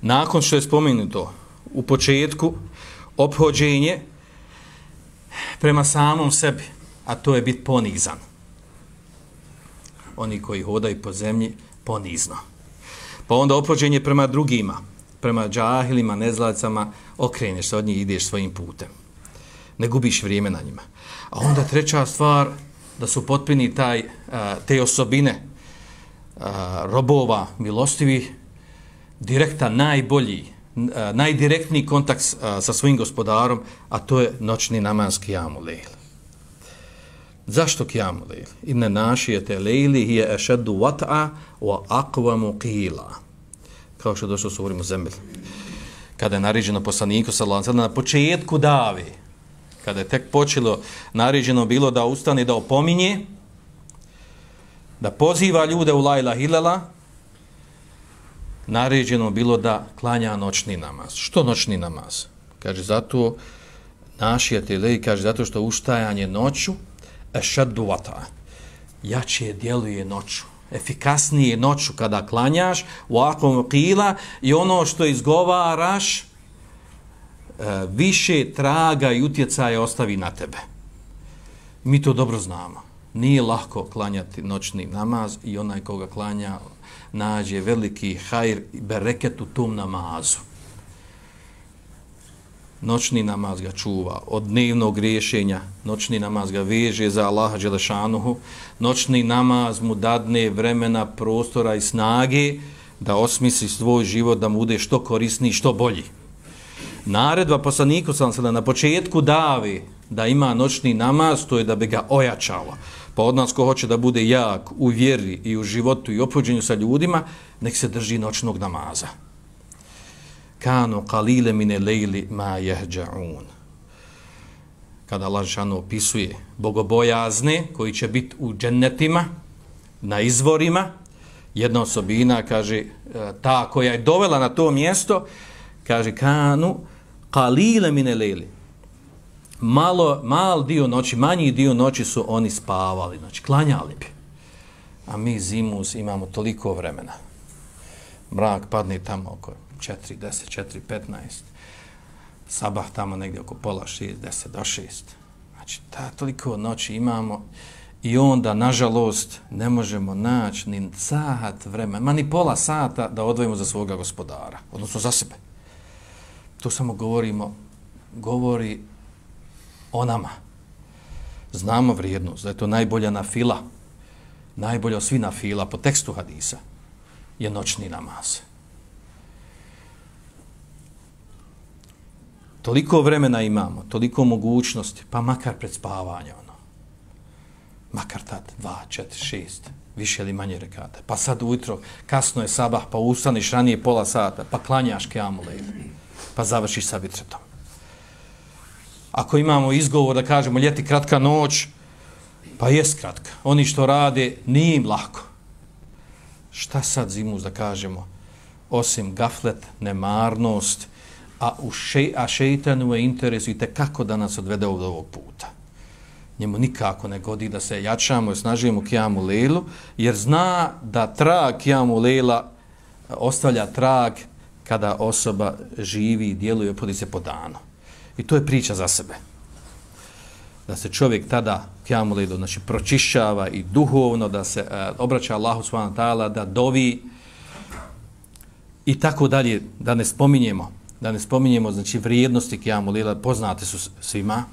nakon što je spomenuto u početku obhođenje prema samom sebi, a to je bit ponizan. Oni koji hodaju po zemlji, ponizno. Pa onda obhođenje prema drugima, prema džahilima, nezlacama, okreneš se od njih i ideš svojim putem. Ne gubiš vrijeme na njima. A onda treća stvar, da su potpini taj, te osobine robova milostivih, direkta najbolji, e, najdirektniji kontakt e, sa svojim gospodarom, a to je noćni namanski jamu lejl. Zašto kjamu lejl? Inne našijete lejli hije ešeddu vat'a wa akvamu qila. Kao što došlo su uvrimo zemlje. Kada je naređeno poslaniku sa lancem, na početku davi, kada je tek počelo naređeno bilo da ustane da opominje, da poziva ljude u lajla hilala, naređeno bilo da klanja noćni namaz. Što noćni namaz? Kaže, zato naši atelej, kaže, zato što ustajanje noću, ešaddu vata, jače djeluje noću, efikasnije noću kada klanjaš, u akvom kila, i ono što izgovaraš, e, više traga i utjecaja ostavi na tebe. Mi to dobro znamo. Nije lahko klanjati noćni namaz i onaj koga klanja nađe veliki hajr i bereket u tom namazu. Noćni namaz ga čuva od dnevnog griješenja, noćni namaz ga veže za Allaha Đelešanuhu, noćni namaz mu dadne vremena, prostora i snage da osmisli svoj život, da mu bude što korisniji, što bolji. Naredba poslaniku sam se na početku davi da ima noćni namaz, to je da bi ga ojačala. Pa od nas ko hoće da bude jak u vjeri i u životu i opođenju sa ljudima, nek se drži noćnog namaza. Kanu kalile mine lejli ma jehđa'un. Kada Allah Žešanu opisuje bogobojazne koji će biti u džennetima, na izvorima, jedna osobina, kaže, e, ta koja je dovela na to mjesto, kaže, kanu kalile mine lejli malo, mal dio noći, manji dio noći su oni spavali, znači klanjali bi. A mi zimus imamo toliko vremena. Mrak padne tamo oko 4, 10, 4, 15. Sabah tamo negdje oko pola 6, 10 do 6. Znači, ta toliko noći imamo i onda, nažalost, ne možemo naći ni sat vremena, ma ni pola sata da odvojimo za svoga gospodara, odnosno za sebe. To samo govorimo, govori o nama. Znamo vrijednost, da je to najbolja na fila, najbolja svi na fila po tekstu hadisa, je noćni namaz. Toliko vremena imamo, toliko mogućnosti, pa makar pred spavanje, ono. Makar tad, dva, četiri, šest, više ili manje rekata. Pa sad ujutro, kasno je sabah, pa ustaniš ranije pola sata, pa klanjaš keamu pa završiš sa vitretom ako imamo izgovor da kažemo ljeti kratka noć, pa jest kratka. Oni što rade, nije im lako. Šta sad zimus da kažemo? Osim gaflet, nemarnost, a, u še, a šeitanu je interes, i kako da nas odvede od ovog puta. Njemu nikako ne godi da se jačamo i snažimo kijamu lelu, jer zna da trag kijamu lela ostavlja trag kada osoba živi i djeluje podi se po danu. I to je priča za sebe. Da se čovjek tada kjamulidu, znači pročišćava i duhovno, da se e, obraća Allahu subhanahu ta'ala, da dovi i tako dalje, da ne spominjemo, da ne spominjemo, znači vrijednosti kjamulila, poznate su svima,